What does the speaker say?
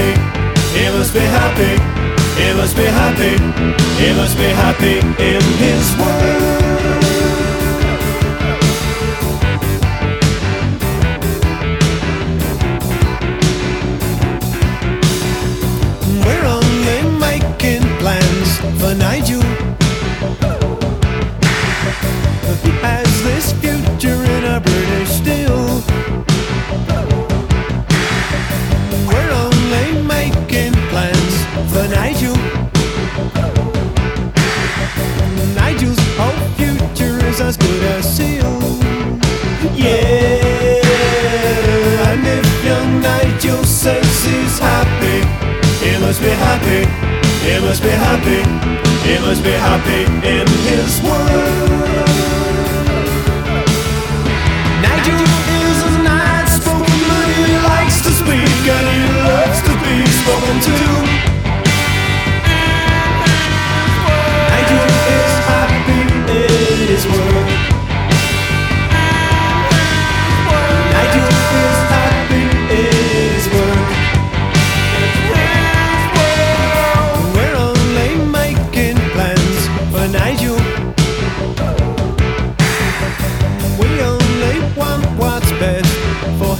happy. He must be happy. He must be happy. He must be happy in his world. We're only making plans for Nigel must be happy. It must be happy. It must be happy in his world.